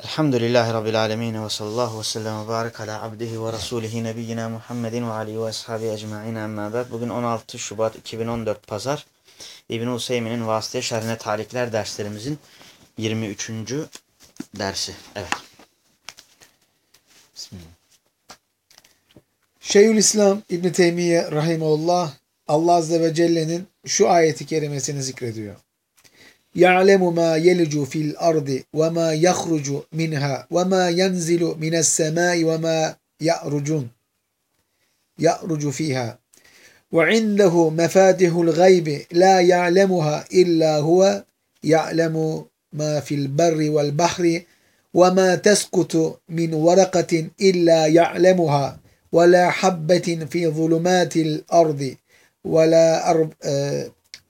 Elhamdülillahi Rabbil alemin ve sallallahu ve sellem ve barik ala abdihi ve rasulihi nebiyyina Muhammedin ve alihi ve ashabi ecma'in emma ba'd. Bugün 16 Şubat 2014 Pazar. İbn Useymi'nin vasıtaya şerhine talikler derslerimizin 23. dersi. Evet. Bismillah. Şeyhülislam İbn Teymiye rahimehullah Allah azze ve celle'nin şu ayeti kerimesini zikrediyor. يَعْلَمُ مَا يَلِجُ فِي الْأَرْضِ وَمَا يَخْرُجُ مِنْهَا وَمَا يَنْزِلُ مِنَ السَّمَاءِ وَمَا يَعْرُجُونَ يَعْرُجُ فِيهَا. وَعِنْدَهُ مَفَاتِحُ الْغَيْبِ لَا يَعْلَمُهَا إِلَّا هُوَ يَعْلَمُ مَا فِي الْبَرِّ وَالْبَحْرِ وَمَا تَسْقُطُ مِنْ وَرَقَةٍ إِلَّا يَعْلَمُهَا وَلَا حَبَّةٍ فِي ظُلُمَاتِ الْأَرْضِ وَلَا أرب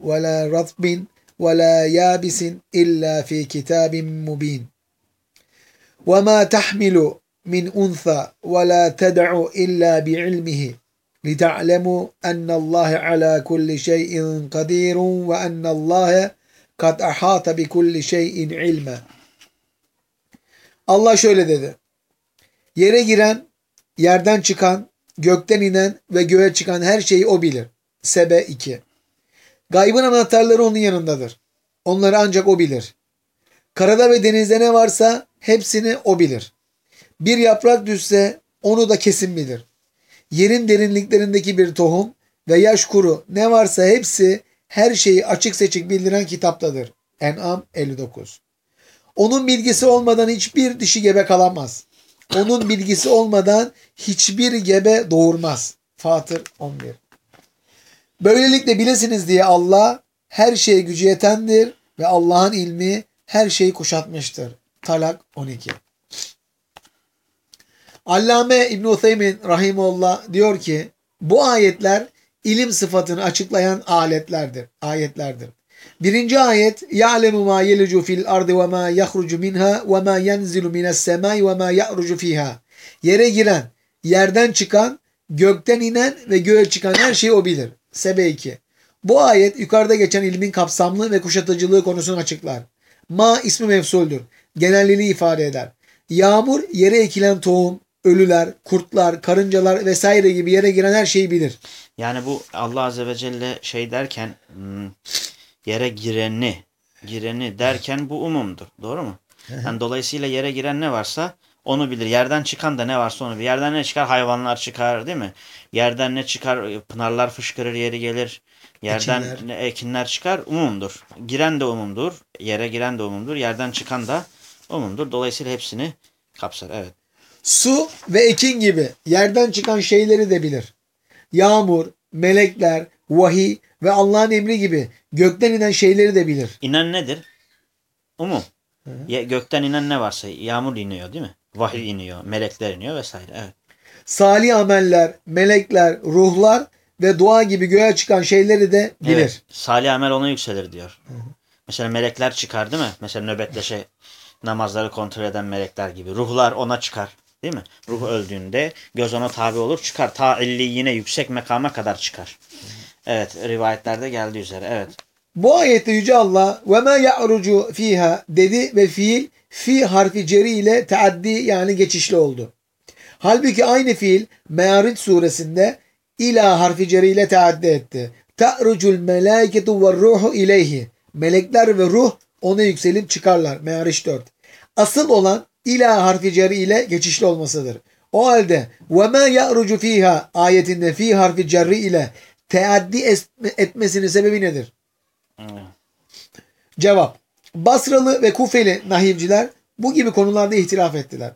وَلَا رَطْبٍ ولا يابس إلا في كتاب مبين وما تحمل من أنثى ولا تدع إلا بعلمه لتعلموا أن الله على كل شيء قدير وأن الله قد أحاط بكل شيء علما Allah şöyle dedi. Yere giren, yerden çıkan, gökten inen ve göğe çıkan her şeyi o bilir. Sebe 2 Gaybın anahtarları onun yanındadır. Onları ancak o bilir. Karada ve denizde ne varsa hepsini o bilir. Bir yaprak düşse onu da kesin bilir. Yerin derinliklerindeki bir tohum ve yaş kuru ne varsa hepsi her şeyi açık seçik bildiren kitaptadır. En'am 59 Onun bilgisi olmadan hiçbir dişi gebe kalamaz. Onun bilgisi olmadan hiçbir gebe doğurmaz. Fatır 11 Böylelikle bilesiniz diye Allah her şeye gücü yetendir ve Allah'ın ilmi her şeyi kuşatmıştır. Talak 12 Allame İbn Uthaymin rahimullah diyor ki bu ayetler ilim sıfatını açıklayan aletlerdir, ayetlerdir. Birinci ayet ya'lemu ma yelicu fil ardı ve ma yahrucu minha ve ma yenzilu mines semai ve ma ya'rucu fiha. Yere giren, yerden çıkan, gökten inen ve göğe çıkan her şeyi o bilir. Sebe 2. Bu ayet yukarıda geçen ilmin kapsamlı ve kuşatıcılığı konusunu açıklar. Ma ismi mevsuldür. Genelliğini ifade eder. Yağmur yere ekilen tohum, ölüler, kurtlar, karıncalar vesaire gibi yere giren her şeyi bilir. Yani bu Allah Azze ve Celle şey derken hmm, yere gireni gireni derken bu umumdur. Doğru mu? Yani dolayısıyla yere giren ne varsa onu bilir. Yerden çıkan da ne varsa onu bilir. Yerden ne çıkar? Hayvanlar çıkar değil mi? Yerden ne çıkar? Pınarlar fışkırır yeri gelir. Yerden Ekinler. ne ekinler çıkar. Umumdur. Giren de umumdur. Yere giren de umumdur. Yerden çıkan da umumdur. Dolayısıyla hepsini kapsar. Evet. Su ve ekin gibi yerden çıkan şeyleri de bilir. Yağmur, melekler, vahiy ve Allah'ın emri gibi gökten inen şeyleri de bilir. İnen nedir? Umum. Ye- Gökten inen ne varsa yağmur iniyor değil mi? Vahiy iniyor, melekler iniyor vesaire. Evet. Salih ameller, melekler, ruhlar ve dua gibi göğe çıkan şeyleri de bilir. Evet. Salih amel ona yükselir diyor. Mesela melekler çıkar değil mi? Mesela nöbetleşe namazları kontrol eden melekler gibi. Ruhlar ona çıkar. Değil mi? Ruh öldüğünde göz ona tabi olur çıkar. Ta illi yine yüksek makama kadar çıkar. Evet rivayetlerde geldiği üzere. Evet. Bu ayette Yüce Allah ve ma ya'rucu fiha dedi ve fiil fi harfi ceri ile teaddi yani geçişli oldu. Halbuki aynı fiil Me'aric suresinde ila harfi ceri ile teaddi etti. Ta'rucul melâiketu ve ruhu ileyhi. Melekler ve ruh ona yükselip çıkarlar. Me'aric 4. Asıl olan ila harfi ceri ile geçişli olmasıdır. O halde ve ma ya'rucu fiha ayetinde fi harfi cerri ile teaddi es- etmesinin sebebi nedir? Cevap. Basralı ve Kufeli nahivciler bu gibi konularda ihtilaf ettiler.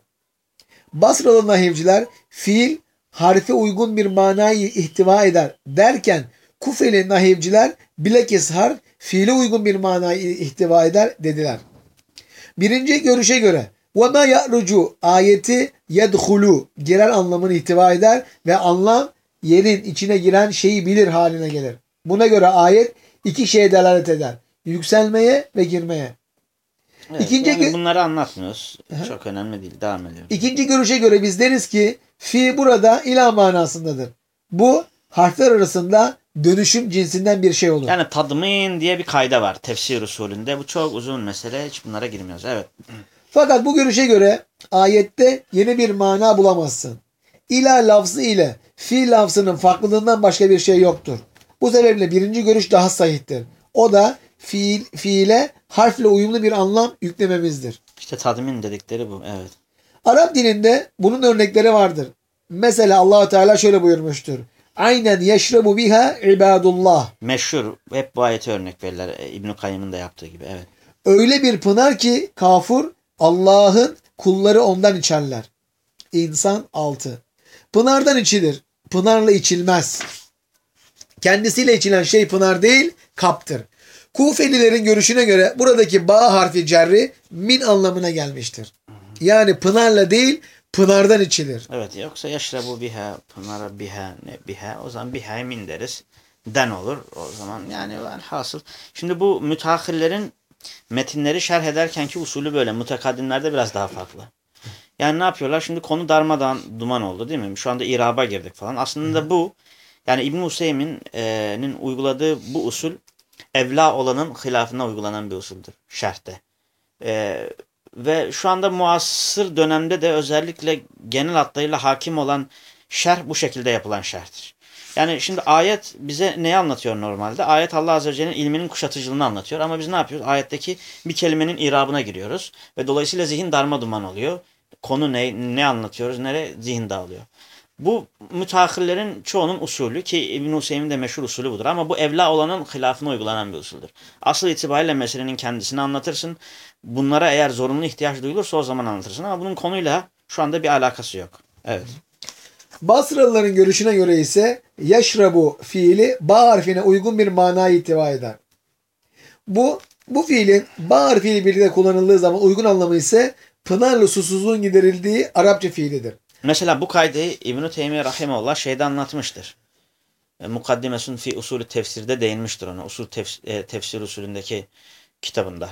Basralı nahivciler fiil harfe uygun bir manayı ihtiva eder derken Kufeli nahivciler bilakis harf fiile uygun bir manayı ihtiva eder dediler. Birinci görüşe göre وَمَا يَعْرُجُ ayeti yedhulu girer anlamını ihtiva eder ve anlam yerin içine giren şeyi bilir haline gelir. Buna göre ayet iki şeye delalet eder. Yükselmeye ve girmeye. Evet, İkinci yani bunları anlatmıyoruz. Çok önemli değil. Devam ediyoruz. İkinci görüşe göre biz deriz ki fi burada ila manasındadır. Bu harfler arasında dönüşüm cinsinden bir şey olur. Yani tadmin diye bir kayda var tefsir usulünde. Bu çok uzun mesele. Hiç bunlara girmiyoruz. Evet. Fakat bu görüşe göre ayette yeni bir mana bulamazsın. İla lafzı ile fi lafzının farklılığından başka bir şey yoktur. Bu sebeple birinci görüş daha sahihtir. O da fiil, fiile harfle uyumlu bir anlam yüklememizdir. İşte tadmin dedikleri bu. Evet. Arap dilinde bunun örnekleri vardır. Mesela allah Teala şöyle buyurmuştur. Aynen yeşrebu biha ibadullah. Meşhur. Hep bu ayeti örnek verirler. E, İbn-i Kayyım'ın da yaptığı gibi. Evet. Öyle bir pınar ki kafur Allah'ın kulları ondan içerler. İnsan 6. Pınardan içilir. Pınarla içilmez. Kendisiyle içilen şey pınar değil, kaptır. Kufelilerin görüşüne göre buradaki ba harfi cerri min anlamına gelmiştir. Yani pınarla değil, pınardan içilir. Evet. Yoksa yaşrabu biha, pınara biha, ne biha. O zaman biha min deriz. Den olur. O zaman yani hasıl. Şimdi bu müteahhirlerin metinleri şerh ederkenki usulü böyle. Mutakaddimlerde biraz daha farklı. Yani ne yapıyorlar? Şimdi konu darmadan duman oldu değil mi? Şu anda iraba girdik falan. Aslında bu yani İbn Hüseyin'in uyguladığı bu usul evla olanın hilafına uygulanan bir usuldür şerhte. Ee, ve şu anda muasır dönemde de özellikle genel hatlarıyla hakim olan şerh bu şekilde yapılan şerhtir. Yani şimdi ayet bize neyi anlatıyor normalde? Ayet Allah Azze ve Celle'nin ilminin kuşatıcılığını anlatıyor. Ama biz ne yapıyoruz? Ayetteki bir kelimenin irabına giriyoruz. Ve dolayısıyla zihin darma duman oluyor. Konu ne, ne anlatıyoruz, nere zihin dağılıyor. Bu müteahhirlerin çoğunun usulü ki İbn Hüseyin de meşhur usulü budur. Ama bu evla olanın hilafına uygulanan bir usuldür. Asıl itibariyle meselenin kendisini anlatırsın. Bunlara eğer zorunlu ihtiyaç duyulursa o zaman anlatırsın. Ama bunun konuyla şu anda bir alakası yok. Evet. Basralıların görüşüne göre ise yeşrabu fiili ba harfine uygun bir manayı ihtiva eder. Bu bu fiilin ba harfiyle birlikte kullanıldığı zaman uygun anlamı ise pınarlı susuzluğun giderildiği Arapça fiilidir. Mesela bu kaydı İbn-i Teymiye Rahimullah şeyde anlatmıştır. E, Mukaddimesun fi usulü tefsirde değinmiştir ona. Usul tefs e, tefsir usulündeki kitabında.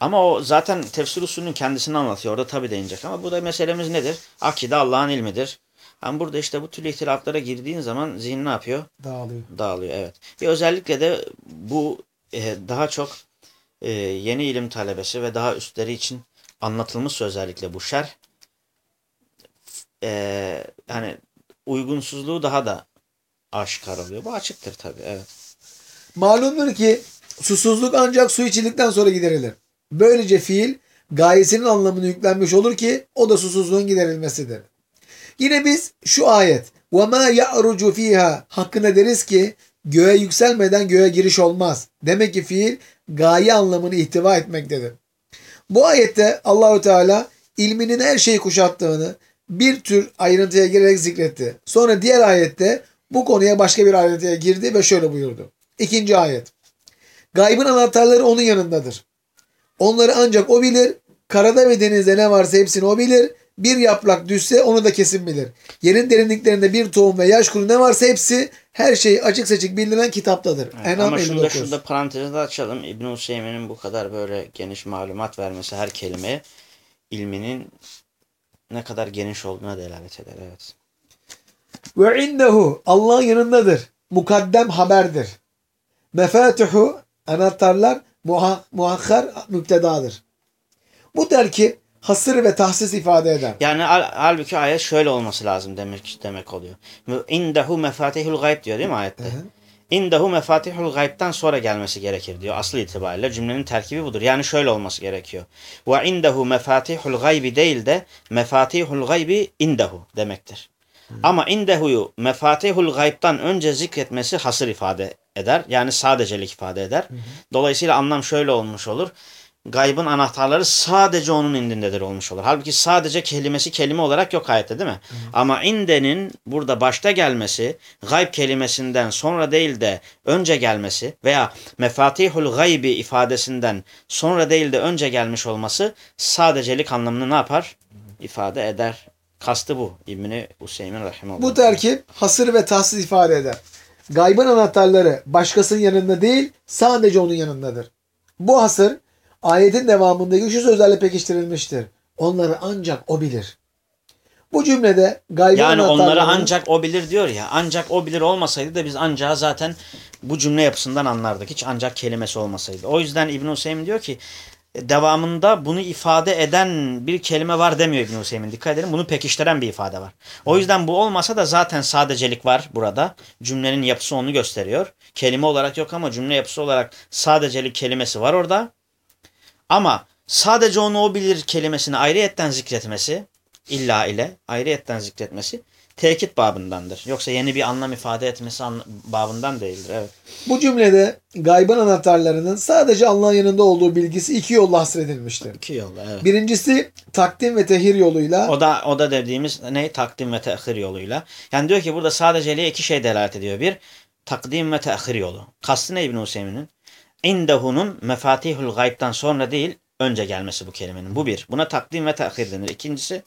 Ama o zaten tefsir usulünün kendisini anlatıyor. Orada tabi değinecek. Ama burada meselemiz nedir? Akide Allah'ın ilmidir. Ama burada işte bu türlü ihtilaflara girdiğin zaman zihin ne yapıyor? Dağılıyor. Dağılıyor evet. Ve özellikle de bu e, daha çok e, yeni ilim talebesi ve daha üstleri için anlatılmış özellikle bu şerh e, hani uygunsuzluğu daha da aşikar oluyor. Bu açıktır tabii. Evet. Malumdur ki susuzluk ancak su içildikten sonra giderilir. Böylece fiil gayesinin anlamını yüklenmiş olur ki o da susuzluğun giderilmesidir. Yine biz şu ayet وَمَا يَعْرُجُ ف۪يهَا hakkında deriz ki göğe yükselmeden göğe giriş olmaz. Demek ki fiil gaye anlamını ihtiva etmektedir. Bu ayette Allahü Teala ilminin her şeyi kuşattığını bir tür ayrıntıya girerek zikretti. Sonra diğer ayette bu konuya başka bir ayrıntıya girdi ve şöyle buyurdu. İkinci ayet. Gaybın anahtarları onun yanındadır. Onları ancak o bilir. Karada ve denizde ne varsa hepsini o bilir. Bir yaprak düşse onu da kesin bilir. Yerin derinliklerinde bir tohum ve yaş kuru ne varsa hepsi her şey açık seçik bildirilen kitaptadır. Evet, Enam ama şurada 59. şurada parantezi de açalım. İbn Hüseyin'in bu kadar böyle geniş malumat vermesi her kelime ilminin ne kadar geniş olduğuna delalet eder. Evet. Ve innehu Allah'ın yanındadır. Mukaddem haberdir. Mefatihu anahtarlar muha- muakhar müptedadır. Bu terkip hasır ve tahsis ifade eder. Yani hal- halbuki ayet şöyle olması lazım demek demek oluyor. İndehu mefatihul gayb diyor değil mi ayette? İndehu mefatihul gayb'tan sonra gelmesi gerekir diyor aslı itibariyle. Cümlenin terkibi budur. Yani şöyle olması gerekiyor. Ve indehu mefatihul gaybi değil de mefatihul gaybi indehu demektir. Ama indehu'yu mefatihul gayb'tan önce zikretmesi hasır ifade eder. Yani sadecelik ifade eder. Dolayısıyla anlam şöyle olmuş olur. Gaybın anahtarları sadece onun indindedir olmuş olur. Halbuki sadece kelimesi kelime olarak yok ayette değil mi? Ama indenin burada başta gelmesi gayb kelimesinden sonra değil de önce gelmesi veya mefatihul gaybi ifadesinden sonra değil de önce gelmiş olması sadecelik anlamını ne yapar? ifade eder. Kastı bu. İbni Hüseyin Rahimullah. Bu terkip hasır ve tahsis ifade eder. Gaybın anahtarları başkasının yanında değil sadece onun yanındadır. Bu hasır ayetin devamındaki şu sözlerle pekiştirilmiştir. Onları ancak o bilir. Bu cümlede gaybın Yani onları ancak o bilir diyor ya. Ancak o bilir olmasaydı da biz ancağı zaten bu cümle yapısından anlardık. Hiç ancak kelimesi olmasaydı. O yüzden İbn Hüseyin diyor ki devamında bunu ifade eden bir kelime var demiyor İbn Hüseyin. Dikkat edin bunu pekiştiren bir ifade var. O yüzden bu olmasa da zaten sadecelik var burada. Cümlenin yapısı onu gösteriyor. Kelime olarak yok ama cümle yapısı olarak sadecelik kelimesi var orada. Ama sadece onu o bilir kelimesini ayrıyetten zikretmesi illa ile ayrıyetten zikretmesi tekit babındandır. Yoksa yeni bir anlam ifade etmesi babından değildir. Evet. Bu cümlede gaybın anahtarlarının sadece Allah'ın yanında olduğu bilgisi iki yolla hasredilmiştir. İki yolla evet. Birincisi takdim ve tehir yoluyla. O da o da dediğimiz ne takdim ve tehir yoluyla. Yani diyor ki burada sadeceliğe iki şey delalet ediyor. Bir takdim ve tehir yolu. Kastı ne İbn Hüseyin'in? İndehunun mefatihul gayb'tan sonra değil önce gelmesi bu kelimenin. Bu bir. Buna takdim ve tehir denir. İkincisi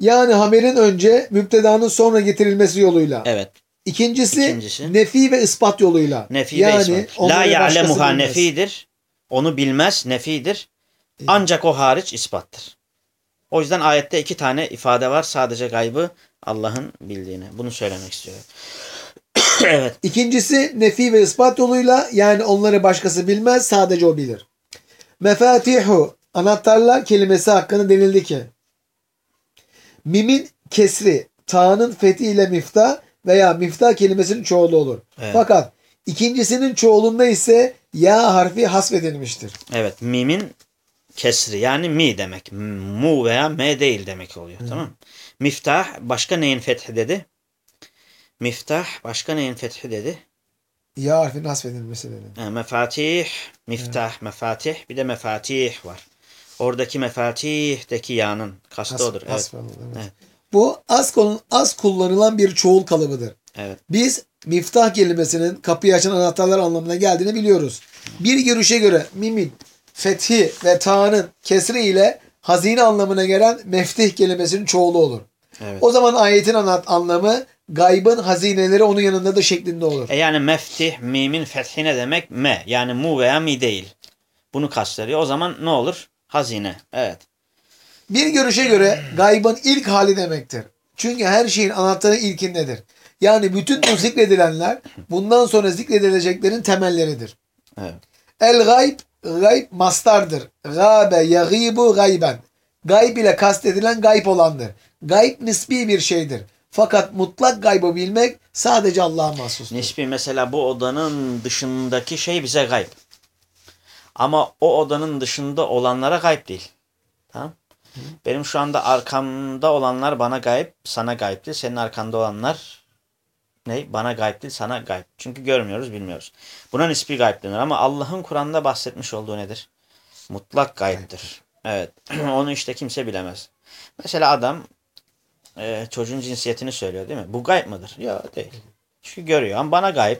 Yani haberin önce müptedanın sonra getirilmesi yoluyla. evet İkincisi, İkincisi. nefi ve ispat yoluyla. Nefi yani ve ispat. La ya'lemuha nefidir. Onu bilmez, nefidir. Ancak o hariç ispattır. O yüzden ayette iki tane ifade var. Sadece gaybı Allah'ın bildiğini. Bunu söylemek istiyorum. Evet. İkincisi nefi ve ispat yoluyla yani onları başkası bilmez sadece o bilir. Mefatihu anahtarlar kelimesi hakkında denildi ki mimin kesri ta'nın fethi ile miftah veya miftah kelimesinin çoğulu olur. Evet. Fakat ikincisinin çoğulunda ise ya harfi hasfedilmiştir. Evet. Mimin kesri yani mi demek. Mu veya me değil demek oluyor. Tamam mı? Miftah başka neyin fethi dedi? Miftah başka neyin fethi dedi? Ya harfinin hasfedilmesi dedi. Ha, mefatih, miftah, mefatih bir de mefatih var. Oradaki mefatihdeki ya'nın kastı Has- odur. Evet. hasfedildi, evet. Evet. Bu az, az kullanılan bir çoğul kalıbıdır. evet. Biz miftah kelimesinin kapıyı açan anahtarlar anlamına geldiğini biliyoruz. Bir görüşe göre mimin, fethi ve ta'nın kesri ile hazine anlamına gelen meftih kelimesinin çoğulu olur. Evet. O zaman ayetin anlat anlamı gaybın hazineleri onun yanında da şeklinde olur. E yani meftih mimin fethi ne demek? Me. Yani mu veya mi değil. Bunu kastediyor. O zaman ne olur? Hazine. Evet. Bir görüşe göre gaybın ilk hali demektir. Çünkü her şeyin anahtarı ilkindedir. Yani bütün bu zikredilenler bundan sonra zikredileceklerin temelleridir. Evet. El gayb, gayb mastardır. Gabe yagibu gayben. Gayb ile kastedilen gayb olandır. Gayb nisbi bir şeydir. Fakat mutlak gaybı bilmek sadece Allah'a mahsustur. Nispi mesela bu odanın dışındaki şey bize gayb. Ama o odanın dışında olanlara gayb değil. Tamam? Benim şu anda arkamda olanlar bana gayb, sana gayb değil. Senin arkanda olanlar ne? Bana gayb değil, sana gayb. Çünkü görmüyoruz, bilmiyoruz. Buna nispi gayb denir ama Allah'ın Kur'an'da bahsetmiş olduğu nedir? Mutlak gaybdir. Evet. Onu işte kimse bilemez. Mesela adam e, çocuğun cinsiyetini söylüyor değil mi? Bu gayb mıdır? Yok değil. Çünkü görüyor ama bana gayb.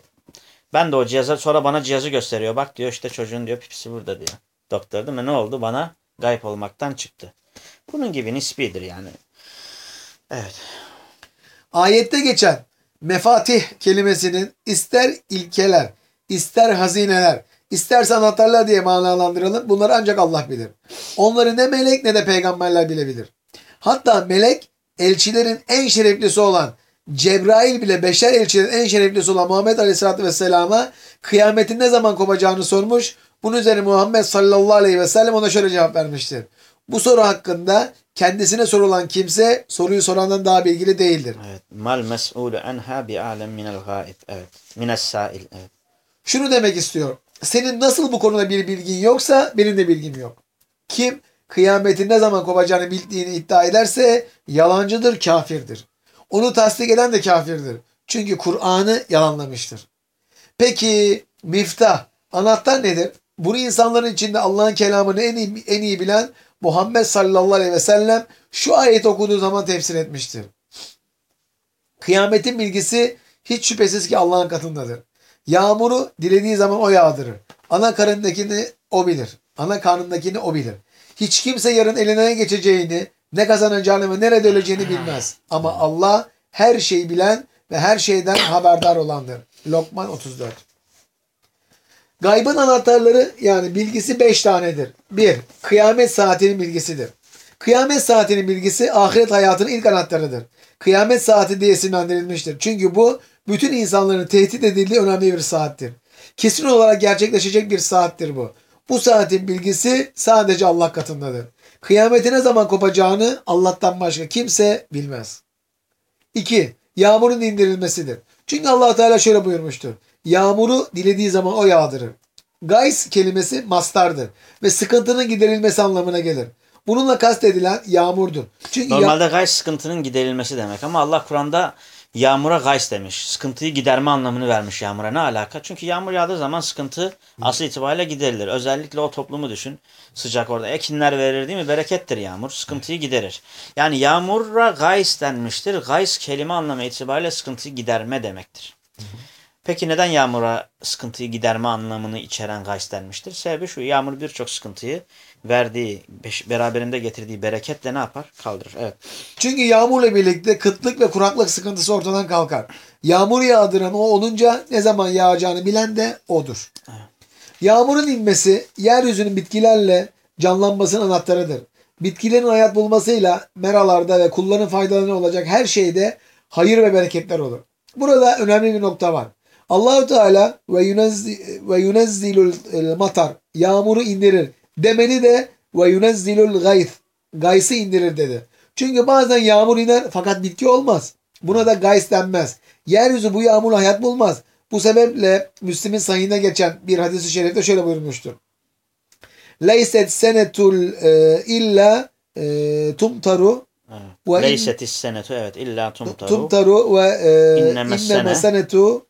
Ben de o cihaza sonra bana cihazı gösteriyor. Bak diyor işte çocuğun diyor pipisi burada diyor. Doktor değil mi? Ne oldu? Bana gayb olmaktan çıktı. Bunun gibi nispidir yani. Evet. Ayette geçen mefatih kelimesinin ister ilkeler, ister hazineler, isterse anahtarlar diye manalandıralım. Bunları ancak Allah bilir. Onları ne melek ne de peygamberler bilebilir. Hatta melek elçilerin en şereflisi olan Cebrail bile beşer elçilerin en şereflisi olan Muhammed Aleyhisselatü Vesselam'a kıyametin ne zaman kopacağını sormuş. Bunun üzerine Muhammed sallallahu aleyhi ve sellem ona şöyle cevap vermiştir. Bu soru hakkında kendisine sorulan kimse soruyu sorandan daha bilgili değildir. Evet. Mal mes'ulu enha bi alem minel gaib. Evet. Mines sail. Evet. Şunu demek istiyor. Senin nasıl bu konuda bir bilgin yoksa benim de bilgim yok. Kim kıyametin ne zaman kopacağını bildiğini iddia ederse yalancıdır, kafirdir. Onu tasdik eden de kafirdir. Çünkü Kur'an'ı yalanlamıştır. Peki miftah, anahtar nedir? Bunu insanların içinde Allah'ın kelamını en iyi, en iyi bilen Muhammed sallallahu aleyhi ve sellem şu ayet okuduğu zaman tefsir etmiştir. Kıyametin bilgisi hiç şüphesiz ki Allah'ın katındadır. Yağmuru dilediği zaman o yağdırır. Ana karnındakini o bilir. Ana karnındakini o bilir. Hiç kimse yarın eline ne geçeceğini, ne kazanacağını ve nerede öleceğini bilmez. Ama Allah her şeyi bilen ve her şeyden haberdar olandır. Lokman 34. Gaybın anahtarları yani bilgisi beş tanedir. Bir, kıyamet saatinin bilgisidir. Kıyamet saatinin bilgisi ahiret hayatının ilk anahtarıdır. Kıyamet saati diye isimlendirilmiştir. Çünkü bu bütün insanların tehdit edildiği önemli bir saattir. Kesin olarak gerçekleşecek bir saattir bu. Bu saatin bilgisi sadece Allah katındadır. Kıyameti ne zaman kopacağını Allah'tan başka kimse bilmez. 2. Yağmurun indirilmesidir. Çünkü allah Teala şöyle buyurmuştur. Yağmuru dilediği zaman o yağdırır. Gays kelimesi mastardır ve sıkıntının giderilmesi anlamına gelir. Bununla kastedilen yağmurdur. Çünkü ya- Normalde gays sıkıntının giderilmesi demek ama Allah Kur'an'da yağmura gays demiş. Sıkıntıyı giderme anlamını vermiş yağmura. Ne alaka? Çünkü yağmur yağdığı zaman sıkıntı asıl itibariyle giderilir. Özellikle o toplumu düşün. Sıcak orada. Ekinler verir değil mi? Berekettir yağmur. Sıkıntıyı giderir. Yani yağmura gays denmiştir. Gays kelime anlamı itibariyle sıkıntıyı giderme demektir. Peki neden yağmura sıkıntıyı giderme anlamını içeren gays denmiştir? Sebebi şu. Yağmur birçok sıkıntıyı verdiği, beraberinde getirdiği bereketle ne yapar? Kaldırır. Evet. Çünkü yağmurla birlikte kıtlık ve kuraklık sıkıntısı ortadan kalkar. Yağmur yağdıran o olunca ne zaman yağacağını bilen de odur. Yağmurun inmesi yeryüzünün bitkilerle canlanmasının anahtarıdır. Bitkilerin hayat bulmasıyla meralarda ve kulların faydalarına olacak her şeyde hayır ve bereketler olur. Burada önemli bir nokta var. Allahu Teala ve yunezzi ve yunezzilul e, matar yağmuru indirir demeli de ve yunezzilul gayth gaysı indirir dedi. Çünkü bazen yağmur iner fakat bitki olmaz. Buna da gays denmez. Yeryüzü bu yağmurla hayat bulmaz. Bu sebeple Müslim'in sahihine geçen bir hadis-i şerifte şöyle buyurmuştur. Leyset senetul e, illa e, tumtaru. Ve Leysetis senetu evet illa tumtaru. tumtaru ve e, İnneme sene. senetu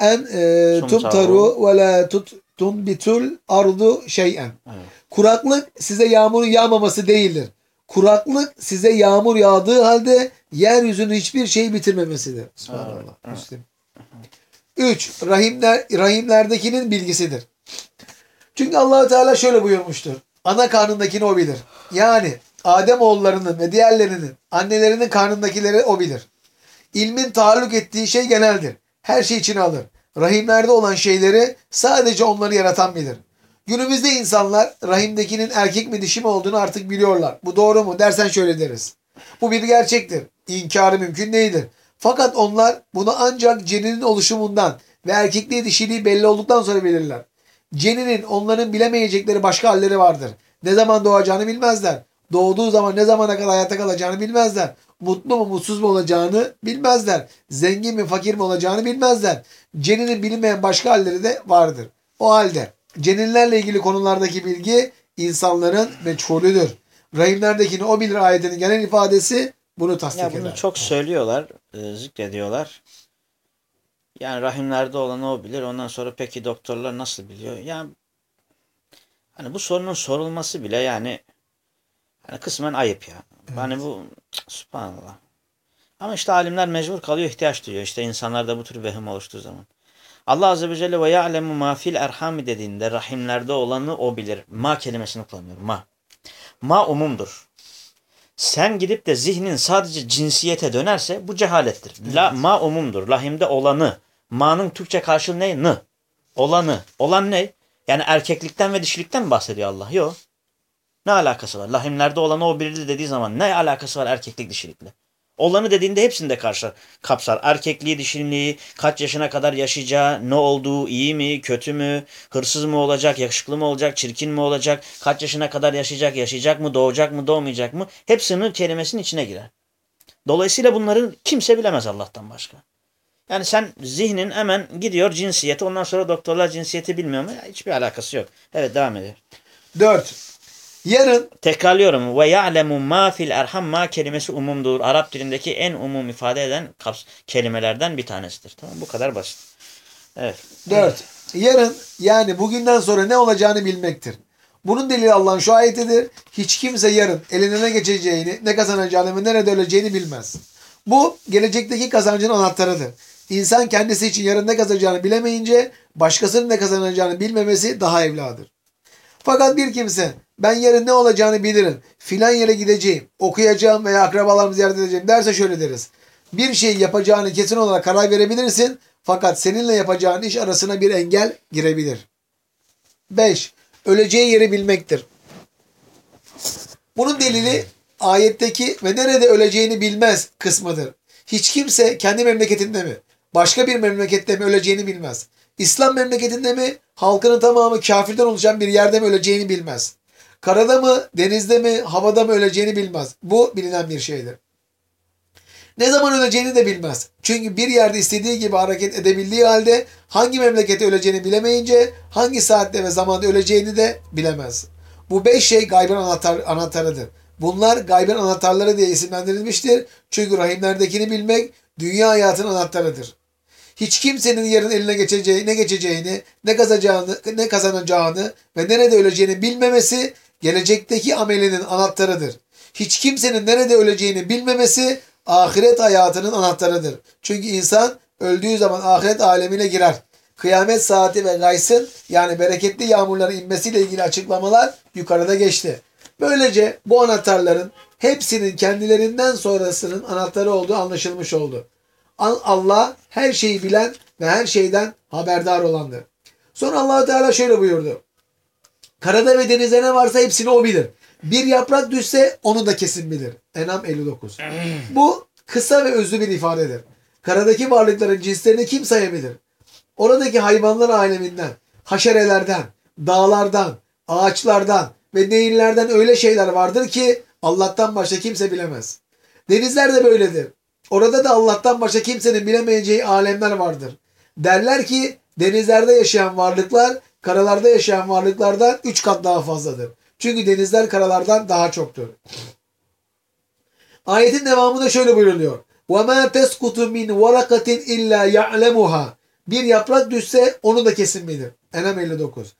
en e, Tumtaru. tumtaru ve la tut tunbitul ardu şey'en. Evet. Kuraklık size yağmurun yağmaması değildir. Kuraklık size yağmur yağdığı halde yeryüzünün hiçbir şeyi bitirmemesidir. Subhanallah. Evet. Müslim. 3. Rahimler, rahimlerdekinin bilgisidir. Çünkü Allahu Teala şöyle buyurmuştur. Ana karnındakini o bilir. Yani Adem oğullarının ve diğerlerinin annelerinin karnındakileri o bilir. İlmin taalluk ettiği şey geneldir. Her şey içine alır. Rahimlerde olan şeyleri sadece onları yaratan bilir. Günümüzde insanlar rahimdekinin erkek mi dişi mi olduğunu artık biliyorlar. Bu doğru mu dersen şöyle deriz. Bu bir gerçektir. İnkarı mümkün değildir. Fakat onlar bunu ancak ceninin oluşumundan ve erkekliği dişiliği belli olduktan sonra bilirler. Ceninin onların bilemeyecekleri başka halleri vardır. Ne zaman doğacağını bilmezler. Doğduğu zaman ne zamana kadar hayatta kalacağını bilmezler. Mutlu mu mutsuz mu olacağını bilmezler. Zengin mi fakir mi olacağını bilmezler. Ceninin bilinmeyen başka halleri de vardır. O halde ceninlerle ilgili konulardaki bilgi insanların meçhulüdür. Rahimlerdekini o bilir ayetinin genel ifadesi bunu tasdik Ya bunu eder. çok söylüyorlar, e, zikrediyorlar. Yani rahimlerde olanı o bilir. Ondan sonra peki doktorlar nasıl biliyor? Yani hani bu sorunun sorulması bile yani hani kısmen ayıp ya. Hani bu subhanallah. Ama işte alimler mecbur kalıyor, ihtiyaç duyuyor. İşte insanlarda bu tür vehim oluştuğu zaman. Allah Azze ve Celle ve ya'lemu ma fil erhami dediğinde rahimlerde olanı o bilir. Ma kelimesini kullanıyor. Ma. Ma umumdur. Sen gidip de zihnin sadece cinsiyete dönerse bu cehalettir. La, ma umumdur. Lahimde olanı. Ma'nın Türkçe karşılığı ne? Nı. Olanı. Olan ne? Yani erkeklikten ve dişilikten mi bahsediyor Allah? Yok. Ne alakası var? Lahimlerde olanı o bilir dediği zaman ne alakası var erkeklik dişilikle? Olanı dediğinde hepsini de karşı kapsar. Erkekliği, dişiliği, kaç yaşına kadar yaşayacağı, ne olduğu, iyi mi, kötü mü, hırsız mı olacak, yakışıklı mı olacak, çirkin mi olacak, kaç yaşına kadar yaşayacak, yaşayacak mı, doğacak mı, doğmayacak mı? Hepsinin kelimesinin içine girer. Dolayısıyla bunları kimse bilemez Allah'tan başka. Yani sen zihnin hemen gidiyor cinsiyeti ondan sonra doktorlar cinsiyeti bilmiyor mu? Ya hiçbir alakası yok. Evet devam ediyor. 4. Yarın Tekrarlıyorum. Ve ya'lemu ma fil erham ma kelimesi umumdur. Arap dilindeki en umum ifade eden kaps kelimelerden bir tanesidir. Tamam bu kadar basit. Evet. 4. Yarın yani bugünden sonra ne olacağını bilmektir. Bunun delili Allah'ın şu ayetidir. Hiç kimse yarın eline ne geçeceğini, ne kazanacağını ve nerede öleceğini bilmez. Bu gelecekteki kazancın anahtarıdır. İnsan kendisi için yarın ne kazanacağını bilemeyince başkasının ne kazanacağını bilmemesi daha evladır. Fakat bir kimse ben yarın ne olacağını bilirim, filan yere gideceğim, okuyacağım veya akrabalarımı ziyaret edeceğim derse şöyle deriz. Bir şey yapacağını kesin olarak karar verebilirsin fakat seninle yapacağın iş arasına bir engel girebilir. 5. Öleceği yeri bilmektir. Bunun delili ayetteki ve nerede öleceğini bilmez kısmıdır. Hiç kimse kendi memleketinde mi, başka bir memlekette mi öleceğini bilmez. İslam memleketinde mi, halkının tamamı kafirden oluşan bir yerde mi öleceğini bilmez. Karada mı, denizde mi, havada mı öleceğini bilmez. Bu bilinen bir şeydir. Ne zaman öleceğini de bilmez. Çünkü bir yerde istediği gibi hareket edebildiği halde hangi memlekette öleceğini bilemeyince hangi saatte ve zamanda öleceğini de bilemez. Bu beş şey gaybın anahtar, anahtarıdır. Bunlar gaybın anahtarları diye isimlendirilmiştir. Çünkü rahimlerdekini bilmek dünya hayatının anahtarıdır. Hiç kimsenin yarın eline geçeceği, ne geçeceğini, ne kazanacağını, ne kazanacağını ve nerede öleceğini bilmemesi gelecekteki amelinin anahtarıdır. Hiç kimsenin nerede öleceğini bilmemesi ahiret hayatının anahtarıdır. Çünkü insan öldüğü zaman ahiret alemine girer. Kıyamet saati ve gaysın yani bereketli yağmurların inmesiyle ilgili açıklamalar yukarıda geçti. Böylece bu anahtarların hepsinin kendilerinden sonrasının anahtarı olduğu anlaşılmış oldu. Allah her şeyi bilen ve her şeyden haberdar olandır. Sonra allah Teala şöyle buyurdu. Karada ve denizde ne varsa hepsini o bilir. Bir yaprak düşse onu da kesin bilir. Enam 59. Bu kısa ve özlü bir ifadedir. Karadaki varlıkların cinslerini kim sayabilir? Oradaki hayvanlar aleminden, haşerelerden, dağlardan, ağaçlardan ve nehirlerden öyle şeyler vardır ki Allah'tan başka kimse bilemez. Denizler de böyledir. Orada da Allah'tan başka kimsenin bilemeyeceği alemler vardır. Derler ki denizlerde yaşayan varlıklar karalarda yaşayan varlıklardan 3 kat daha fazladır. Çünkü denizler karalardan daha çoktur. Ayetin devamında şöyle buyuruluyor. وَمَا تَسْقُطُ مِنْ وَرَقَةٍ اِلَّا يَعْلَمُهَا Bir yaprak düşse onu da kesin bilir. Enam 59.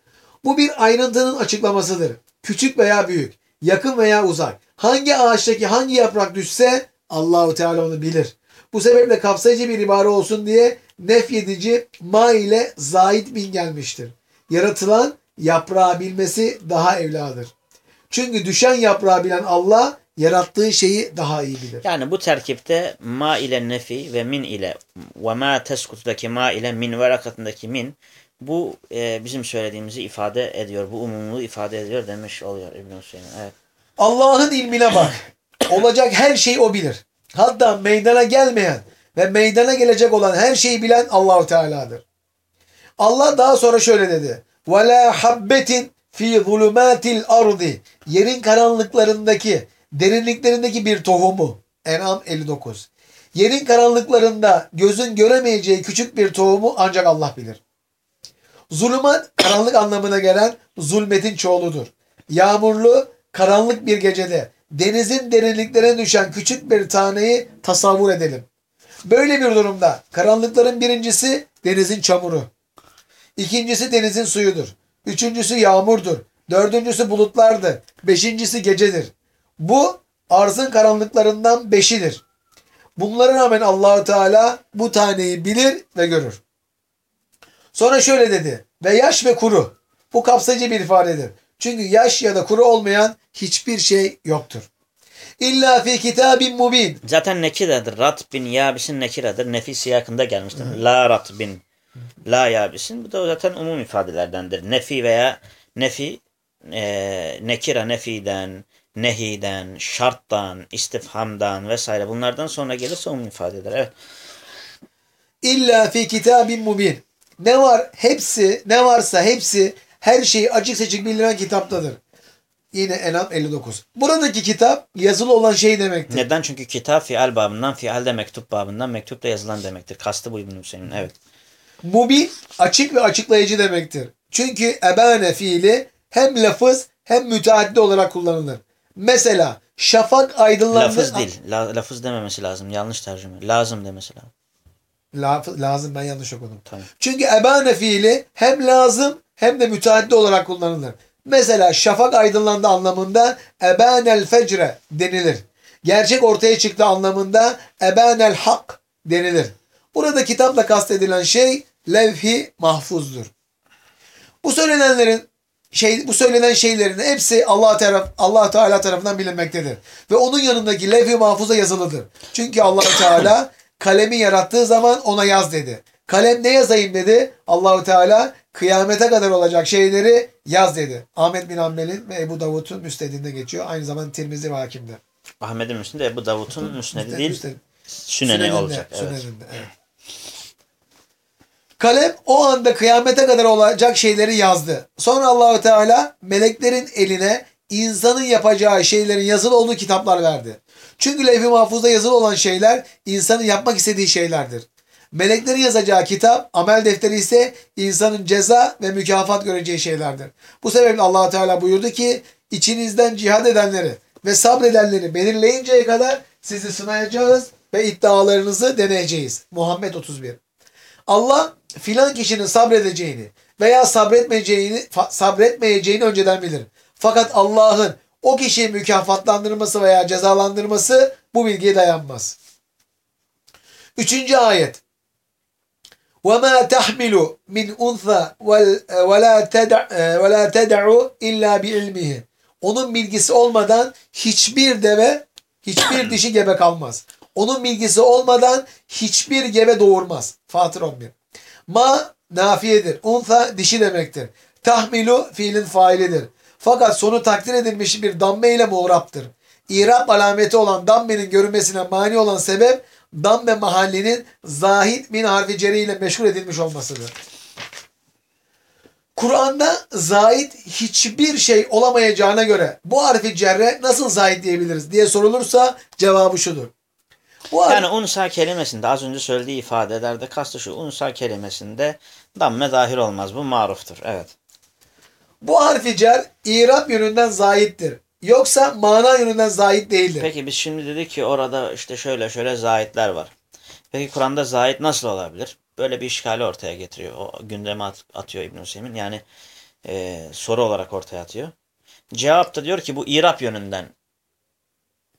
Bu bir ayrıntının açıklamasıdır. Küçük veya büyük, yakın veya uzak. Hangi ağaçtaki hangi yaprak düşse Allahu Teala onu bilir. Bu sebeple kapsayıcı bir ibare olsun diye nefyedici ma ile zait bin gelmiştir. Yaratılan yaprağı bilmesi daha evladır. Çünkü düşen yaprağı bilen Allah yarattığı şeyi daha iyi bilir. Yani bu terkipte ma ile nefi ve min ile ve ma teskut'daki ma ile min verakatındaki min bu e, bizim söylediğimizi ifade ediyor. Bu umumluğu ifade ediyor demiş oluyor İbn Hüseyin. Evet. Allah'ın ilmine bak. Olacak her şeyi o bilir. Hatta meydana gelmeyen ve meydana gelecek olan her şeyi bilen Allahu Teala'dır. Allah daha sonra şöyle dedi. وَلَا حَبَّةٍ fi zulumatil ardi yerin karanlıklarındaki derinliklerindeki bir tohumu En'am 59 yerin karanlıklarında gözün göremeyeceği küçük bir tohumu ancak Allah bilir. Zulümat karanlık anlamına gelen zulmetin çoğuludur. Yağmurlu karanlık bir gecede denizin derinliklerine düşen küçük bir taneyi tasavvur edelim. Böyle bir durumda karanlıkların birincisi denizin çamuru. İkincisi denizin suyudur. Üçüncüsü yağmurdur. Dördüncüsü bulutlardır. Beşincisi gecedir. Bu arzın karanlıklarından beşidir. Bunlara rağmen Allahu Teala bu taneyi bilir ve görür. Sonra şöyle dedi. Ve yaş ve kuru. Bu kapsayıcı bir ifadedir. Çünkü yaş ya da kuru olmayan hiçbir şey yoktur. İlla fi kitabin mubin. Zaten nekiradır. Ratbin yabisin nekiradır. Nefis siyakında gelmiştir. La ratbin. La yabisin. Bu da zaten umum ifadelerdendir. Nefi veya nefi e, nekira nefiden, nehiden, şarttan, istifhamdan vesaire bunlardan sonra gelirse umum ifadeler. Evet. İlla fi kitabin mubin. Ne var? Hepsi, ne varsa hepsi her şeyi açık seçik bildiren kitaptadır. Yine Enam 59. Buradaki kitap yazılı olan şey demektir. Neden? Çünkü kitap fial babından, fial de mektup babından, mektup da yazılan demektir. Kastı bu İbn Hüseyin. Evet. Mubin açık ve açıklayıcı demektir. Çünkü ebane fiili hem lafız hem müteaddi olarak kullanılır. Mesela şafak aydınlandı. Lafız değil. La, lafız dememesi lazım. Yanlış tercüme. Lazım demesi lazım. Laf, lazım ben yanlış okudum. Tamam. Çünkü ebane fiili hem lazım hem de müteaddi olarak kullanılır. Mesela şafak aydınlandı anlamında ebanel fecre denilir. Gerçek ortaya çıktı anlamında ebanel hak denilir. Burada kitapla kastedilen şey levhi mahfuzdur. Bu söylenenlerin şey bu söylenen şeylerin hepsi Allah taraf Allah Teala tarafından bilinmektedir ve onun yanındaki levh-i mahfuza yazılıdır. Çünkü Allah Teala kalemi yarattığı zaman ona yaz dedi. Kalem ne yazayım dedi. Allahu Teala kıyamete kadar olacak şeyleri yaz dedi. Ahmet bin Hanbel'in ve Ebu Davud'un müstedinde geçiyor. Aynı zamanda Tirmizi ve Hakim'de. Ahmet'in müsnedi Ebu Davud'un müsnedi Müsned- değil. müsned- Süneninde, olacak. Evet. Süneninde, evet. Kalem o anda kıyamete kadar olacak şeyleri yazdı. Sonra Allahü Teala meleklerin eline insanın yapacağı şeylerin yazılı olduğu kitaplar verdi. Çünkü levh-i mahfuzda yazılı olan şeyler insanın yapmak istediği şeylerdir. Meleklerin yazacağı kitap, amel defteri ise insanın ceza ve mükafat göreceği şeylerdir. Bu sebeple allah Teala buyurdu ki içinizden cihad edenleri ve sabredenleri belirleyinceye kadar sizi sınayacağız ve iddialarınızı deneyeceğiz. Muhammed 31 Allah filan kişinin sabredeceğini veya sabretmeyeceğini sabretmeyeceğini önceden bilir. Fakat Allah'ın o kişiyi mükafatlandırması veya cezalandırması bu bilgiye dayanmaz. Üçüncü ayet. وَمَا تَحْمِلُ مِنْ اُنْثَى وَلَا تَدَعُ وَلَا تَدَعُ اِلَّا بِعِلْمِهِ Onun bilgisi olmadan hiçbir deve, hiçbir dişi gebe kalmaz. Onun bilgisi olmadan hiçbir gebe doğurmaz. Fatır 11. Ma nafiyedir. Untha dişi demektir. Tahmilu fiilin failidir. Fakat sonu takdir edilmiş bir damme ile muğraptır. İrab alameti olan dammenin görünmesine mani olan sebep damme mahallinin zahid min harfi ceri ile meşgul edilmiş olmasıdır. Kur'an'da zahid hiçbir şey olamayacağına göre bu harfi cerre nasıl zahid diyebiliriz diye sorulursa cevabı şudur. Bu Yani unsa kelimesinde az önce söylediği ifadelerde kastı şu. Unsa kelimesinde damme dahil olmaz. Bu maruftur. Evet. Bu harfi cer İrab yönünden zahittir. Yoksa mana yönünden zahit değildir. Peki biz şimdi dedik ki orada işte şöyle şöyle zahitler var. Peki Kur'an'da zahit nasıl olabilir? Böyle bir işgali ortaya getiriyor. O gündeme at- atıyor İbn Hüseyin. Yani e, soru olarak ortaya atıyor. Cevap da diyor ki bu İrab yönünden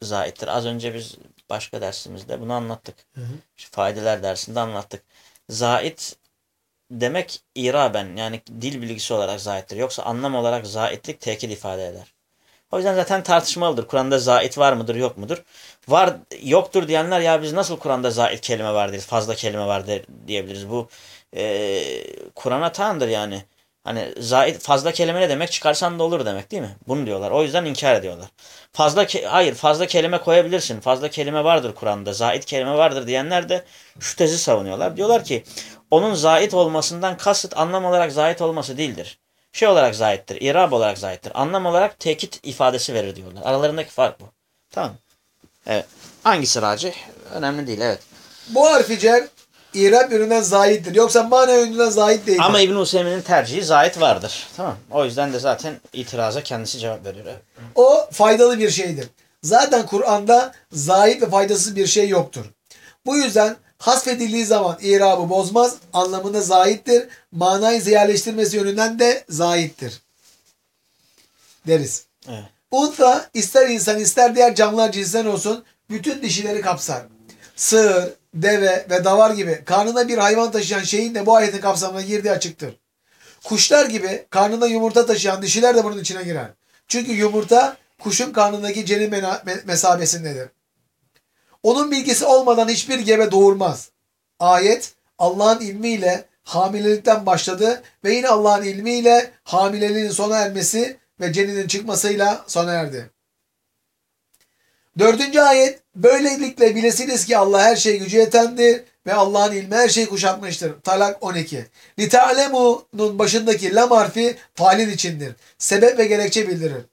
zahittir. Az önce biz başka dersimizde bunu anlattık. İşte faydeler dersinde anlattık. Zait demek iraben yani dil bilgisi olarak zaittir. Yoksa anlam olarak zaitlik tekil ifade eder. O yüzden zaten tartışmalıdır. Kur'an'da zait var mıdır yok mudur? Var yoktur diyenler ya biz nasıl Kur'an'da zait kelime var deriz, fazla kelime var der, diyebiliriz. Bu e, Kur'an'a tandır yani. Hani zait fazla kelime ne demek çıkarsan da olur demek değil mi? Bunu diyorlar. O yüzden inkar ediyorlar. Fazla hayır fazla kelime koyabilirsin. Fazla kelime vardır Kur'an'da. Zait kelime vardır diyenler de şu tezi savunuyorlar. Diyorlar ki onun zait olmasından kasıt anlam olarak zait olması değildir. Şey olarak zaittir. İrab olarak zaittir. Anlam olarak tekit ifadesi verir diyorlar. Aralarındaki fark bu. Tamam. Evet. Hangisi racih? Önemli değil. Evet. Bu harfi cer İrab yönünden zahittir. Yoksa mana yönünden zahit değildir. Ama İbn Hüseyin'in tercihi zait vardır. Tamam. O yüzden de zaten itiraza kendisi cevap veriyor. Evet. O faydalı bir şeydir. Zaten Kur'an'da zahit ve faydasız bir şey yoktur. Bu yüzden hasfedildiği zaman irabı bozmaz, anlamında zahittir, manayı ziyerleştirmesi yönünden de zahittir. Deriz. Evet. Untha ister insan ister diğer canlılar cinsinden olsun bütün dişileri kapsar. Sığır, deve ve davar gibi karnına bir hayvan taşıyan şeyin de bu ayetin kapsamına girdiği açıktır. Kuşlar gibi karnında yumurta taşıyan dişiler de bunun içine girer. Çünkü yumurta kuşun karnındaki cenin mesabesindedir. Onun bilgisi olmadan hiçbir gebe doğurmaz. Ayet Allah'ın ilmiyle hamilelikten başladı ve yine Allah'ın ilmiyle hamileliğin sona ermesi ve ceninin çıkmasıyla sona erdi. Dördüncü ayet böylelikle bilesiniz ki Allah her şeye gücü yetendir ve Allah'ın ilmi her şeyi kuşatmıştır. Talak 12. Lita'lemu'nun başındaki lam harfi falil içindir. Sebep ve gerekçe bildirir.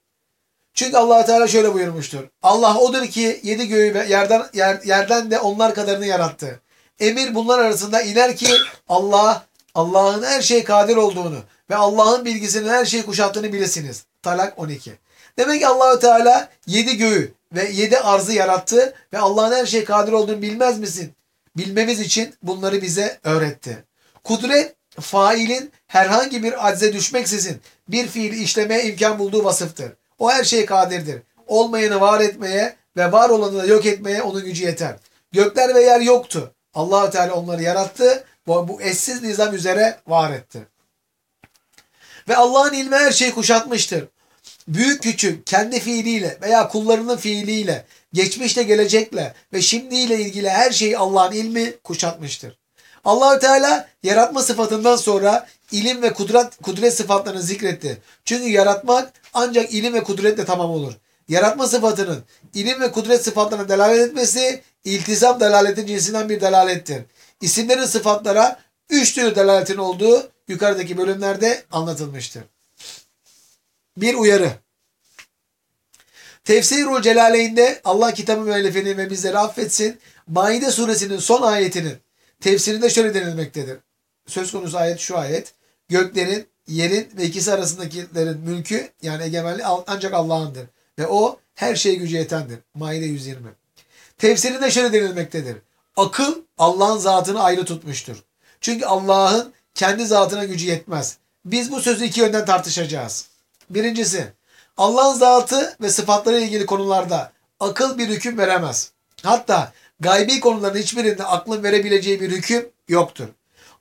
Çünkü allah Teala şöyle buyurmuştur. Allah odur ki yedi göğü ve yerden, yer- yerden de onlar kadarını yarattı. Emir bunlar arasında iner ki Allah Allah'ın her şeye kadir olduğunu ve Allah'ın bilgisinin her şeyi kuşattığını bilesiniz. Talak 12. Demek ki Allahü Teala yedi göğü ve yedi arzı yarattı ve Allah'ın her şeye kadir olduğunu bilmez misin? Bilmemiz için bunları bize öğretti. Kudret failin herhangi bir acze düşmeksizin bir fiili işlemeye imkan bulduğu vasıftır. O her şeye kadirdir. Olmayanı var etmeye ve var olanı da yok etmeye onun gücü yeter. Gökler ve yer yoktu. allah Teala onları yarattı. Bu, bu eşsiz nizam üzere var etti. Ve Allah'ın ilmi her şeyi kuşatmıştır. Büyük küçük kendi fiiliyle veya kullarının fiiliyle, geçmişle gelecekle ve şimdiyle ilgili her şeyi Allah'ın ilmi kuşatmıştır. Allahü Teala yaratma sıfatından sonra ilim ve kudret, kudret sıfatlarını zikretti. Çünkü yaratmak ancak ilim ve kudretle tamam olur. yaratma sıfatının ilim ve kudret sıfatlarına delalet etmesi iltizam delaletin cinsinden bir delalettir. İsimlerin sıfatlara üç türlü delaletin olduğu yukarıdaki bölümlerde anlatılmıştır. Bir uyarı. Tefsirul Celaleyn'de Allah kitabı müellifini ve bizleri affetsin. Maide suresinin son ayetinin tefsirinde şöyle denilmektedir. Söz konusu ayet şu ayet. Göklerin, yerin ve ikisi arasındakilerin mülkü yani egemenliği ancak Allah'ındır. Ve o her şeye gücü yetendir. Maide 120. Tefsirinde şöyle denilmektedir. Akıl Allah'ın zatını ayrı tutmuştur. Çünkü Allah'ın kendi zatına gücü yetmez. Biz bu sözü iki yönden tartışacağız. Birincisi, Allah'ın zatı ve sıfatları ilgili konularda akıl bir hüküm veremez. Hatta gaybi konuların hiçbirinde aklın verebileceği bir hüküm yoktur.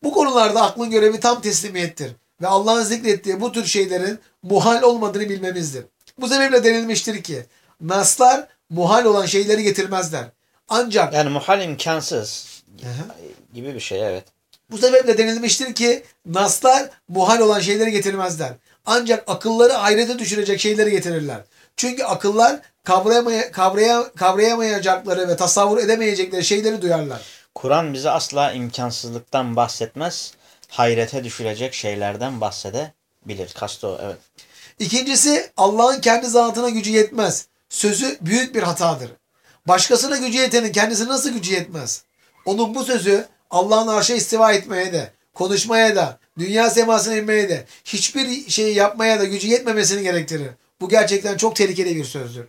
Bu konularda aklın görevi tam teslimiyettir ve Allah'ın zikrettiği bu tür şeylerin muhal olmadığını bilmemizdir. Bu sebeple denilmiştir ki naslar muhal olan şeyleri getirmezler. Ancak Yani muhal imkansız Aha. gibi bir şey evet. bu sebeple denilmiştir ki naslar muhal olan şeyleri getirmezler. Ancak akılları hayrete düşürecek şeyleri getirirler. Çünkü akıllar kavrayamaya, kavraya, kavrayamayacakları ve tasavvur edemeyecekleri şeyleri duyarlar. Kur'an bize asla imkansızlıktan bahsetmez. Hayrete düşürecek şeylerden bahsedebilir. Kastı o evet. İkincisi Allah'ın kendi zatına gücü yetmez. Sözü büyük bir hatadır. Başkasına gücü yetenin kendisine nasıl gücü yetmez? Onun bu sözü Allah'ın arşa istiva etmeye de, konuşmaya da, dünya semasına inmeye de, hiçbir şeyi yapmaya da gücü yetmemesini gerektirir. Bu gerçekten çok tehlikeli bir sözdür.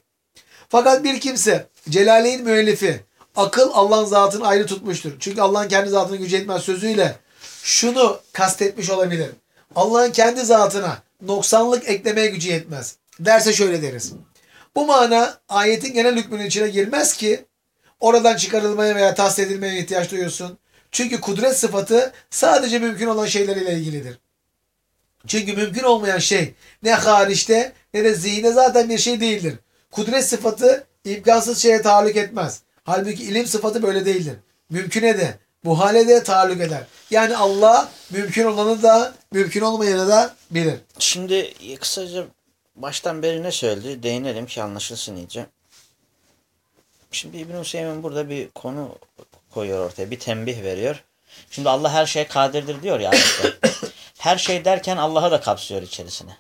Fakat bir kimse Celaleyn müellifi akıl Allah'ın zatını ayrı tutmuştur. Çünkü Allah'ın kendi zatına gücü yetmez sözüyle şunu kastetmiş olabilir. Allah'ın kendi zatına noksanlık eklemeye gücü yetmez. Derse şöyle deriz. Bu mana ayetin genel hükmünün içine girmez ki oradan çıkarılmaya veya tahsis edilmeye ihtiyaç duyuyorsun. Çünkü kudret sıfatı sadece mümkün olan şeyler ile ilgilidir. Çünkü mümkün olmayan şey ne hariçte ne de zihne zaten bir şey değildir. Kudret sıfatı imkansız şeye taalluk etmez. Halbuki ilim sıfatı böyle değildir. Mümküne de bu hale de taalluk eder. Yani Allah mümkün olanı da mümkün olmayanı da bilir. Şimdi kısaca baştan beri ne söyledi değinelim ki anlaşılsın iyice. Şimdi İbn Hüseyin burada bir konu koyuyor ortaya. Bir tembih veriyor. Şimdi Allah her şeye kadirdir diyor ya. her şey derken Allah'ı da kapsıyor içerisine.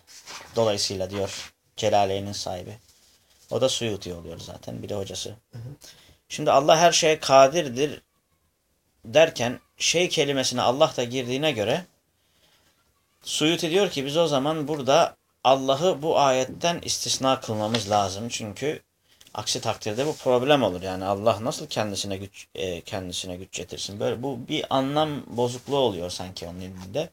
Dolayısıyla diyor Celaleyn'in sahibi. O da Suyuti oluyor zaten. Bir de hocası. Şimdi Allah her şeye kadirdir derken şey kelimesine Allah da girdiğine göre Suyuti diyor ki biz o zaman burada Allah'ı bu ayetten istisna kılmamız lazım. Çünkü aksi takdirde bu problem olur. Yani Allah nasıl kendisine güç e, kendisine güç getirsin? Böyle bu bir anlam bozukluğu oluyor sanki onun ilminde.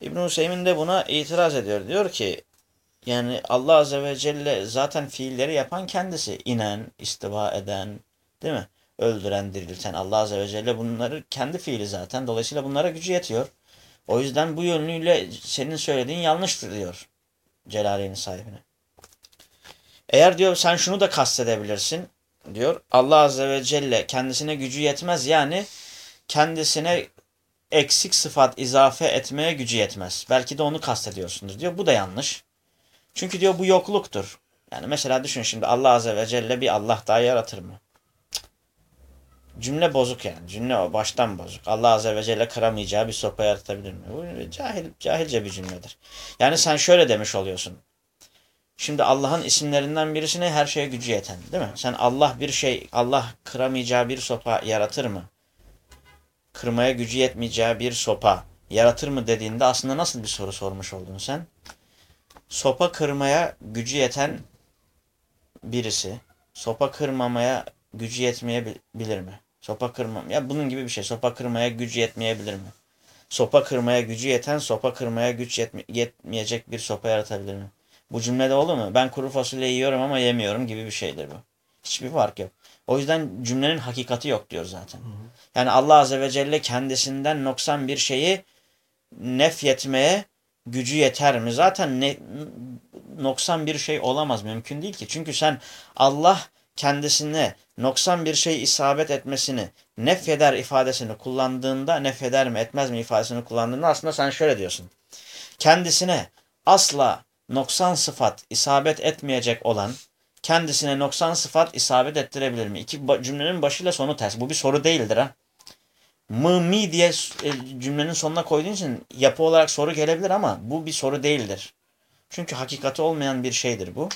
İbn Hüseyin de buna itiraz ediyor. Diyor ki yani Allah azze ve celle zaten fiilleri yapan kendisi. inen, istiva eden, değil mi? Öldüren, dirilten Allah azze ve celle bunları kendi fiili zaten. Dolayısıyla bunlara gücü yetiyor. O yüzden bu yönüyle senin söylediğin yanlıştır diyor Celaleyn'in sahibine. Eğer diyor sen şunu da kastedebilirsin diyor. Allah Azze ve Celle kendisine gücü yetmez yani kendisine eksik sıfat izafe etmeye gücü yetmez. Belki de onu kastediyorsundur diyor. Bu da yanlış. Çünkü diyor bu yokluktur. Yani mesela düşün şimdi Allah Azze ve Celle bir Allah daha yaratır mı? Cümle bozuk yani. Cümle o baştan bozuk. Allah Azze ve Celle kıramayacağı bir sopa yaratabilir mi? Bu cahil, cahilce bir cümledir. Yani sen şöyle demiş oluyorsun. Şimdi Allah'ın isimlerinden birisine her şeye gücü yeten değil mi? Sen Allah bir şey, Allah kıramayacağı bir sopa yaratır mı? Kırmaya gücü yetmeyeceği bir sopa yaratır mı dediğinde aslında nasıl bir soru sormuş oldun sen? Sopa kırmaya gücü yeten birisi, sopa kırmamaya gücü yetmeyebilir mi? Sopa kırmam. Ya bunun gibi bir şey. Sopa kırmaya gücü yetmeyebilir mi? Sopa kırmaya gücü yeten, sopa kırmaya güç yetme yetmeyecek bir sopa yaratabilir mi? Bu cümlede olur mu? Ben kuru fasulye yiyorum ama yemiyorum gibi bir şeydir bu. Hiçbir fark yok. O yüzden cümlenin hakikati yok diyor zaten. Yani Allah Azze ve Celle kendisinden noksan bir şeyi nefyetmeye gücü yeter mi? Zaten ne, noksan bir şey olamaz. Mümkün değil ki. Çünkü sen Allah kendisine noksan bir şey isabet etmesini nefyeder ifadesini kullandığında nefyeder mi etmez mi ifadesini kullandığında aslında sen şöyle diyorsun. Kendisine asla noksan sıfat isabet etmeyecek olan kendisine noksan sıfat isabet ettirebilir mi? İki cümlenin başıyla sonu ters. Bu bir soru değildir ha. Mı mi diye e, cümlenin sonuna koyduğun için yapı olarak soru gelebilir ama bu bir soru değildir. Çünkü hakikati olmayan bir şeydir bu.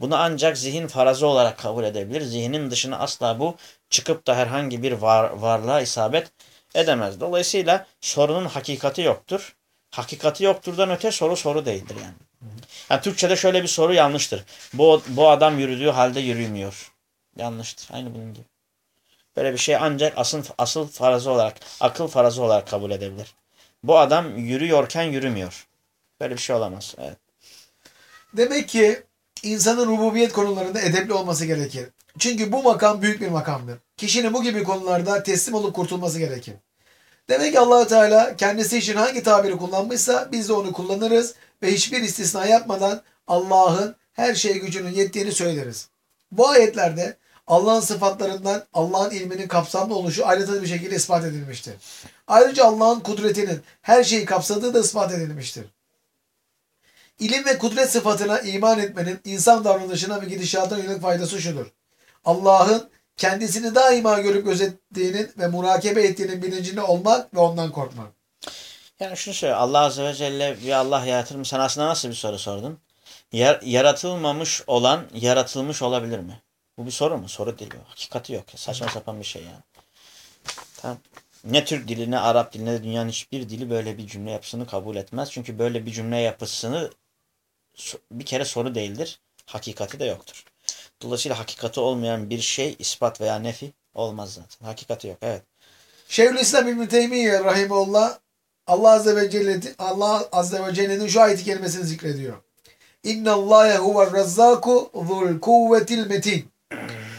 Bunu ancak zihin farazı olarak kabul edebilir. Zihnin dışına asla bu çıkıp da herhangi bir var, varlığa isabet edemez. Dolayısıyla sorunun hakikati yoktur. Hakikati yokturdan öte soru soru değildir yani. yani Türkçe'de şöyle bir soru yanlıştır. Bu, bu adam yürüdüğü halde yürümüyor. Yanlıştır. Aynı bunun gibi. Böyle bir şey ancak asıl, asıl farazı olarak, akıl farazı olarak kabul edebilir. Bu adam yürüyorken yürümüyor. Böyle bir şey olamaz. Evet. Demek ki insanın rububiyet konularında edepli olması gerekir. Çünkü bu makam büyük bir makamdır. Kişinin bu gibi konularda teslim olup kurtulması gerekir. Demek ki allah Teala kendisi için hangi tabiri kullanmışsa biz de onu kullanırız ve hiçbir istisna yapmadan Allah'ın her şeye gücünün yettiğini söyleriz. Bu ayetlerde Allah'ın sıfatlarından Allah'ın ilminin kapsamlı oluşu ayrıntılı bir şekilde ispat edilmiştir. Ayrıca Allah'ın kudretinin her şeyi kapsadığı da ispat edilmiştir. İlim ve kudret sıfatına iman etmenin insan davranışına ve gidişatına yönelik faydası şudur. Allah'ın kendisini daima görüp gözettiğinin ve murakebe ettiğinin bilincinde olmak ve ondan korkmak. Yani şunu söyle. Allah Azze ve Celle bir Allah yaratır mı? Sen aslında nasıl bir soru sordun? Yar, yaratılmamış olan yaratılmış olabilir mi? Bu bir soru mu? Soru değil. bu. Hakikati yok. Saçma sapan bir şey yani. Tamam. Ne Türk dili ne Arap dili ne dünyanın hiçbir dili böyle bir cümle yapısını kabul etmez. Çünkü böyle bir cümle yapısını bir kere soru değildir. Hakikati de yoktur. Dolayısıyla hakikati olmayan bir şey ispat veya nefi olmaz zaten. Hakikati yok. Evet. Şeyhülislam İbn Teymiye rahimehullah Allah azze ve celle Allah azze ve celle'nin şu ayeti kelimesini zikrediyor. İnna Allahe huver razzaku zul kuvvetil metin.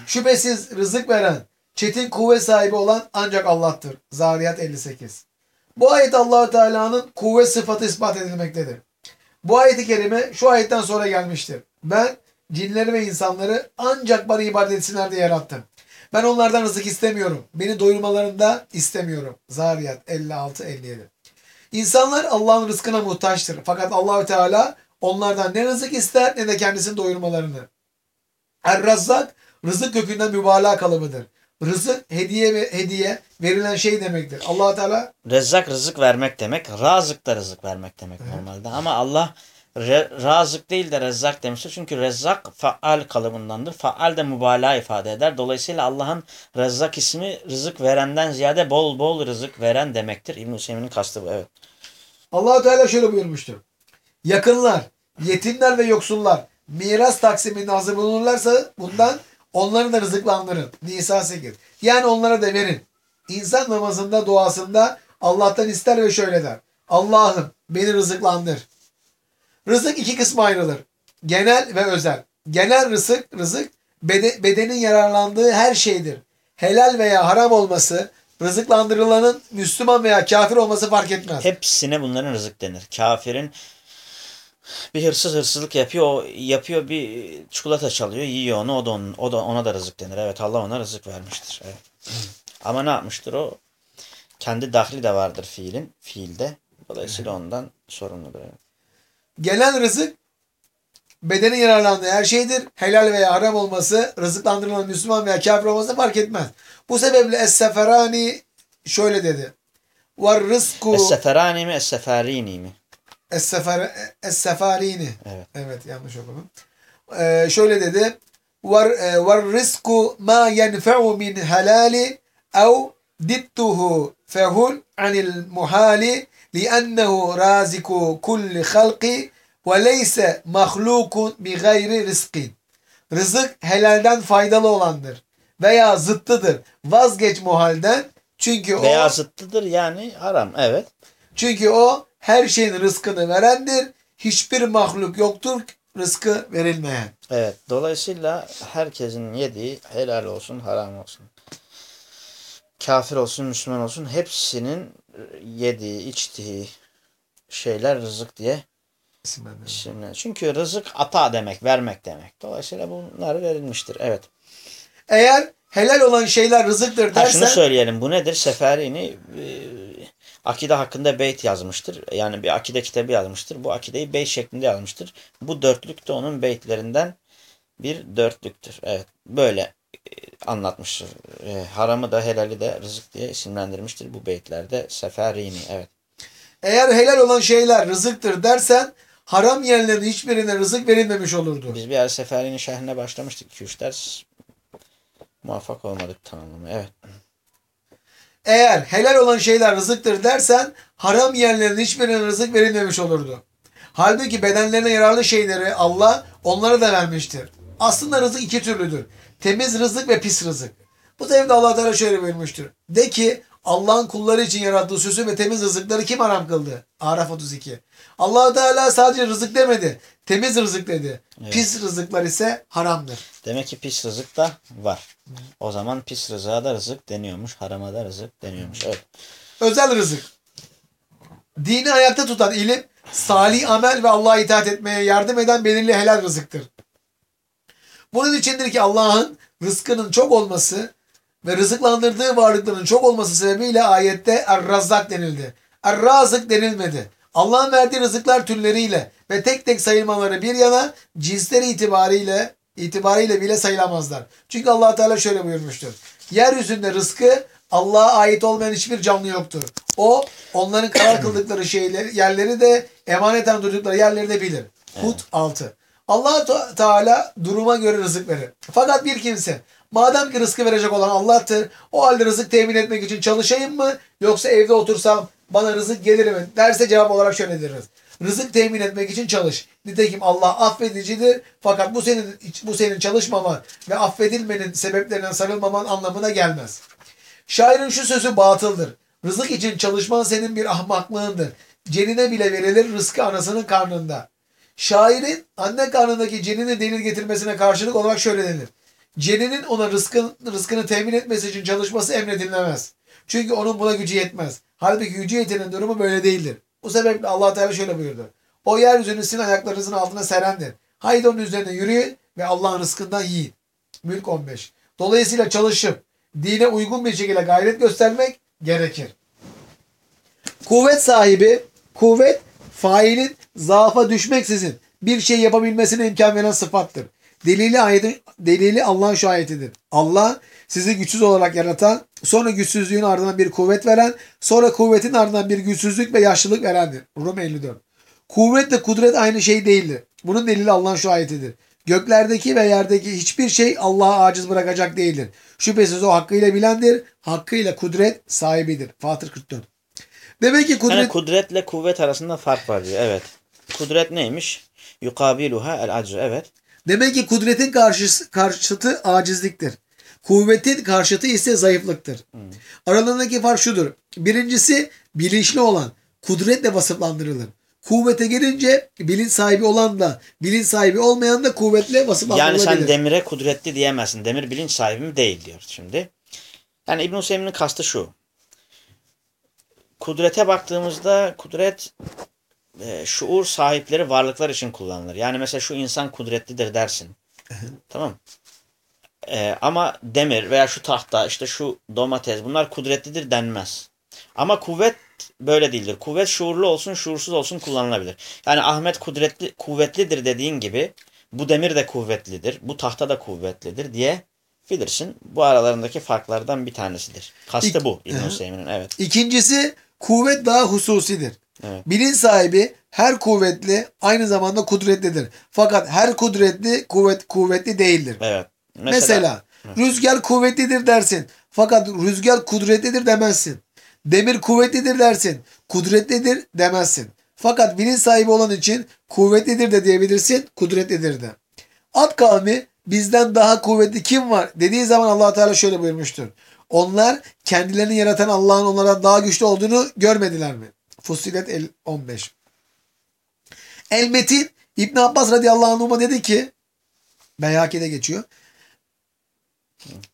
Şüphesiz rızık veren, çetin kuvvet sahibi olan ancak Allah'tır. Zariyat 58. Bu ayet allah Teala'nın kuvvet sıfatı ispat edilmektedir. Bu ayeti kerime şu ayetten sonra gelmiştir. Ben cinleri ve insanları ancak bana ibadet etsinler diye yarattım. Ben onlardan rızık istemiyorum. Beni doyurmalarını da istemiyorum. Zariyat 56-57. İnsanlar Allah'ın rızkına muhtaçtır. Fakat Allahü Teala onlardan ne rızık ister ne de kendisini doyurmalarını. Er-Razzak rızık kökünden mübalağa kalıbıdır. Rızık hediye ve hediye verilen şey demektir. allah Teala Rezzak rızık vermek demek. Razık da rızık vermek demek normalde. Ama Allah re- razık değil de rezzak demiştir. Çünkü rezzak faal kalıbındandır. Faal de mübalağa ifade eder. Dolayısıyla Allah'ın rezzak ismi rızık verenden ziyade bol bol rızık veren demektir. İbn-i Hüseyin'in kastı bu. Evet. allah Teala şöyle buyurmuştur. Yakınlar, yetimler ve yoksullar miras taksiminde hazır bulunurlarsa bundan onları da rızıklandırın. Nisa 8. Yani onlara da verin. İnsan namazında, duasında Allah'tan ister ve şöyle der. Allah'ım beni rızıklandır. Rızık iki kısma ayrılır. Genel ve özel. Genel rızık, rızık bede- bedenin yararlandığı her şeydir. Helal veya haram olması, rızıklandırılanın Müslüman veya kafir olması fark etmez. Hepsine bunların rızık denir. Kafirin bir hırsız hırsızlık yapıyor, o yapıyor bir çikolata çalıyor, yiyor onu, o da, onun, o da ona da rızık denir. Evet Allah ona rızık vermiştir. Evet. Ama ne yapmıştır o? Kendi dahli de vardır fiilin, fiilde. Dolayısıyla ondan sorumludur. Evet. Genel rızık bedenin yararlandığı her şeydir. Helal veya haram olması, rızıklandırılan Müslüman veya kafir olması fark etmez. Bu sebeple Es-Seferani şöyle dedi. Var rızku Es-seferani mi, es-seferini mi? Es-Sefarini. Evet. Evet yanlış okudum. Ee, şöyle dedi. Var e, var rızku ma yenfe'u min halali ev dittuhu fehul anil muhali li'ennehu raziku kulli halqi ve leyse mahlukun bi gayri rızkin. Rızık helalden faydalı olandır veya zıttıdır. Vazgeç muhalden çünkü o Veya zıttıdır yani haram. Evet. çünkü o her şeyin rızkını verendir. Hiçbir mahluk yoktur rızkı verilmeyen. Evet. Dolayısıyla herkesin yediği helal olsun, haram olsun. Kafir olsun, Müslüman olsun hepsinin yediği, içtiği şeyler rızık diye isimlenir. Çünkü rızık ata demek, vermek demek. Dolayısıyla bunlar verilmiştir. Evet. Eğer helal olan şeyler rızıktır Ha, şunu dersen söyleyelim. Bu nedir? Seferini e, akide hakkında beyt yazmıştır. Yani bir akide kitabı yazmıştır. Bu akideyi beyt şeklinde yazmıştır. Bu dörtlük de onun beytlerinden bir dörtlüktür. Evet. Böyle e, anlatmıştır. E, haramı da helali de rızık diye isimlendirmiştir bu beytlerde. Seferini. Evet. Eğer helal olan şeyler rızıktır dersen haram yerlerin hiçbirine rızık verilmemiş olurdu. Biz bir ara Seferini şehrine başlamıştık. 2-3 ders muvaffak olmadık tamamlamaya. Evet. Eğer helal olan şeyler rızıktır dersen haram yerlerin hiçbirine rızık verilmemiş olurdu. Halbuki bedenlerine yararlı şeyleri Allah onlara da vermiştir. Aslında rızık iki türlüdür. Temiz rızık ve pis rızık. Bu sebeple Allah Teala şöyle buyurmuştur. De ki Allah'ın kulları için yarattığı süsü ve temiz rızıkları kim haram kıldı? Araf 32. allah Teala sadece rızık demedi. Temiz rızık dedi. Pis rızıklar ise haramdır. Demek ki pis rızık da var. O zaman pis rızığa da rızık deniyormuş. Harama da rızık deniyormuş. Evet. Özel rızık. Dini ayakta tutan ilim, salih amel ve Allah'a itaat etmeye yardım eden belirli helal rızıktır. Bunun içindir ki Allah'ın rızkının çok olması ve rızıklandırdığı varlıkların çok olması sebebiyle ayette Er-Razzak denildi. Er-Razık denilmedi. Allah'ın verdiği rızıklar türleriyle ve tek tek sayılmaları bir yana cinsleri itibariyle itibariyle bile sayılamazlar. Çünkü allah Teala şöyle buyurmuştur. Yeryüzünde rızkı Allah'a ait olmayan hiçbir canlı yoktur. O onların karar kıldıkları şeyleri, yerleri de emaneten durdukları yerleri de bilir. Hud 6. allah Teala duruma göre rızık verir. Fakat bir kimse madem ki rızkı verecek olan Allah'tır o halde rızık temin etmek için çalışayım mı yoksa evde otursam bana rızık gelir mi derse cevap olarak şöyle deriz. Rızık temin etmek için çalış. Nitekim Allah affedicidir. Fakat bu senin bu senin çalışmaman ve affedilmenin sebeplerine sarılmaman anlamına gelmez. Şairin şu sözü batıldır. Rızık için çalışman senin bir ahmaklığındır. Cenine bile verilir rızkı anasının karnında. Şairin anne karnındaki cenini delil getirmesine karşılık olarak şöyle denir. Ceninin ona rızkın, rızkını temin etmesi için çalışması emredilmez. Çünkü onun buna gücü yetmez. Halbuki gücü yetenin durumu böyle değildir. Bu sebeple allah Teala şöyle buyurdu. O yeryüzünü sizin ayaklarınızın altına serendir. Haydi onun üzerine yürüyün ve Allah'ın rızkından yiyin. Mülk 15. Dolayısıyla çalışıp dine uygun bir şekilde gayret göstermek gerekir. Kuvvet sahibi, kuvvet failin zaafa düşmeksizin bir şey yapabilmesine imkan veren sıfattır. Delili ayeti, delili Allah'ın şu ayetidir. Allah sizi güçsüz olarak yaratan, sonra güçsüzlüğün ardından bir kuvvet veren, sonra kuvvetin ardından bir güçsüzlük ve yaşlılık verendir. Rum 54. Kuvvetle kudret aynı şey değildir. Bunun delili Allah'ın şu ayetidir. Göklerdeki ve yerdeki hiçbir şey Allah'a aciz bırakacak değildir. Şüphesiz o hakkıyla bilendir, hakkıyla kudret sahibidir. Fatır 44. Demek ki kudret... Yani kudretle kuvvet arasında fark var diyor. Evet. Kudret neymiş? Yukabiluha el acr. Evet. Demek ki kudretin karşısı, karşıtı acizliktir. Kuvvetin karşıtı ise zayıflıktır. Hmm. Aralarındaki fark şudur. Birincisi bilinçli olan kudretle vasıflandırılır. Kuvvete gelince bilinç sahibi olan da bilinç sahibi olmayan da kuvvetle vasıflandırılabilir. Yani sen demire kudretli diyemezsin. Demir bilinç sahibi mi değil diyor şimdi. Yani İbn-i Hüseyin'in kastı şu. Kudrete baktığımızda kudret e, şuur sahipleri varlıklar için kullanılır. Yani mesela şu insan kudretlidir dersin. tamam e, Ama demir veya şu tahta işte şu domates bunlar kudretlidir denmez. Ama kuvvet böyle değildir. Kuvvet şuurlu olsun şuursuz olsun kullanılabilir. Yani Ahmet kudretli kuvvetlidir dediğin gibi bu demir de kuvvetlidir. Bu tahta da kuvvetlidir diye bilirsin. Bu aralarındaki farklardan bir tanesidir. Kastı bu İbn Hüseyin'in evet. İkincisi kuvvet daha hususidir. Evet. Bilinç sahibi her kuvvetli aynı zamanda kudretlidir. Fakat her kudretli kuvvet kuvvetli değildir. Evet. Mesela, Mesela rüzgar kuvvetlidir dersin. Fakat rüzgar kudretlidir demezsin. Demir kuvvetlidir dersin. Kudretlidir demezsin. Fakat bilinç sahibi olan için kuvvetlidir de diyebilirsin, kudretlidir de. At kavmi bizden daha kuvvetli kim var dediği zaman allah Teala şöyle buyurmuştur. Onlar kendilerini yaratan Allah'ın onlara daha güçlü olduğunu görmediler mi? Fussilet 15. El Metin İbn Abbas radıyallahu anh'a dedi ki Beyhaki'de geçiyor.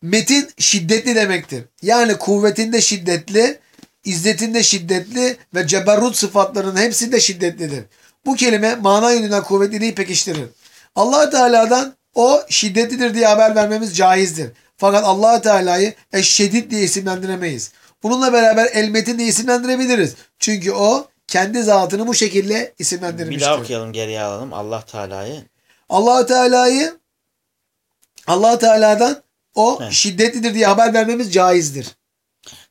Metin şiddetli demektir. Yani kuvvetinde şiddetli, izzetinde şiddetli ve ceberrut sıfatlarının hepsinde şiddetlidir. Bu kelime mana yönünden kuvvetliliği pekiştirir. allah Teala'dan o şiddetlidir diye haber vermemiz caizdir. Fakat allah Teala'yı eşşedid diye isimlendiremeyiz. Bununla beraber el metin diye isimlendirebiliriz. Çünkü o kendi zatını bu şekilde isimlendirmiştir. Bir daha okuyalım geriye alalım Allah Teala'yı. allah Teala'yı allah Teala'dan o Evet. şiddetlidir diye haber vermemiz caizdir.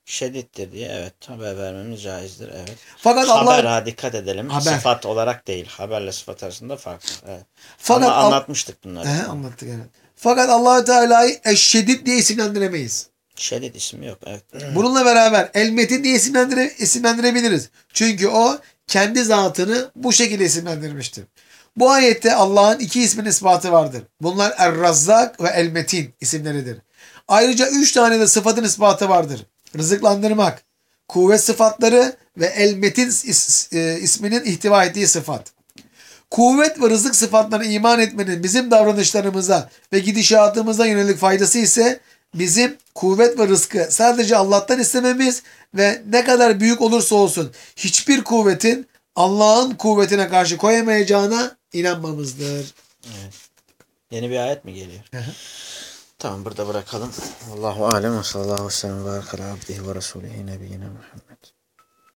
Şedittir diye evet haber vermemiz caizdir. Evet. Fakat Haber Allah ha dikkat edelim. Haber. Sıfat olarak değil. Haberle sıfat arasında fark var. Evet. fakat Al- anlatmıştık bunları. Ehe, anlattık evet. Fakat allah Teala'yı eşşedid diye isimlendiremeyiz. Şedid ismi yok. Evet. Bununla beraber El Metin diye isimlendire, isimlendirebiliriz. Çünkü o kendi zatını bu şekilde isimlendirmiştir. Bu ayette Allah'ın iki ismin ispatı vardır. Bunlar Er-Razzak ve El Metin isimleridir. Ayrıca üç tane de sıfatın ispatı vardır. Rızıklandırmak, kuvvet sıfatları ve El Metin is- e, isminin ihtiva ettiği sıfat. Kuvvet ve rızık sıfatlarına iman etmenin bizim davranışlarımıza ve gidişatımıza yönelik faydası ise bizim kuvvet ve rızkı sadece Allah'tan istememiz ve ne kadar büyük olursa olsun hiçbir kuvvetin Allah'ın kuvvetine karşı koyamayacağına inanmamızdır. Yeni bir ayet mi geliyor? hı. Tamam burada bırakalım. Allahu alem ve sallallahu aleyhi ve sellem ve abdihi ve resulihi nebiyyina Muhammed.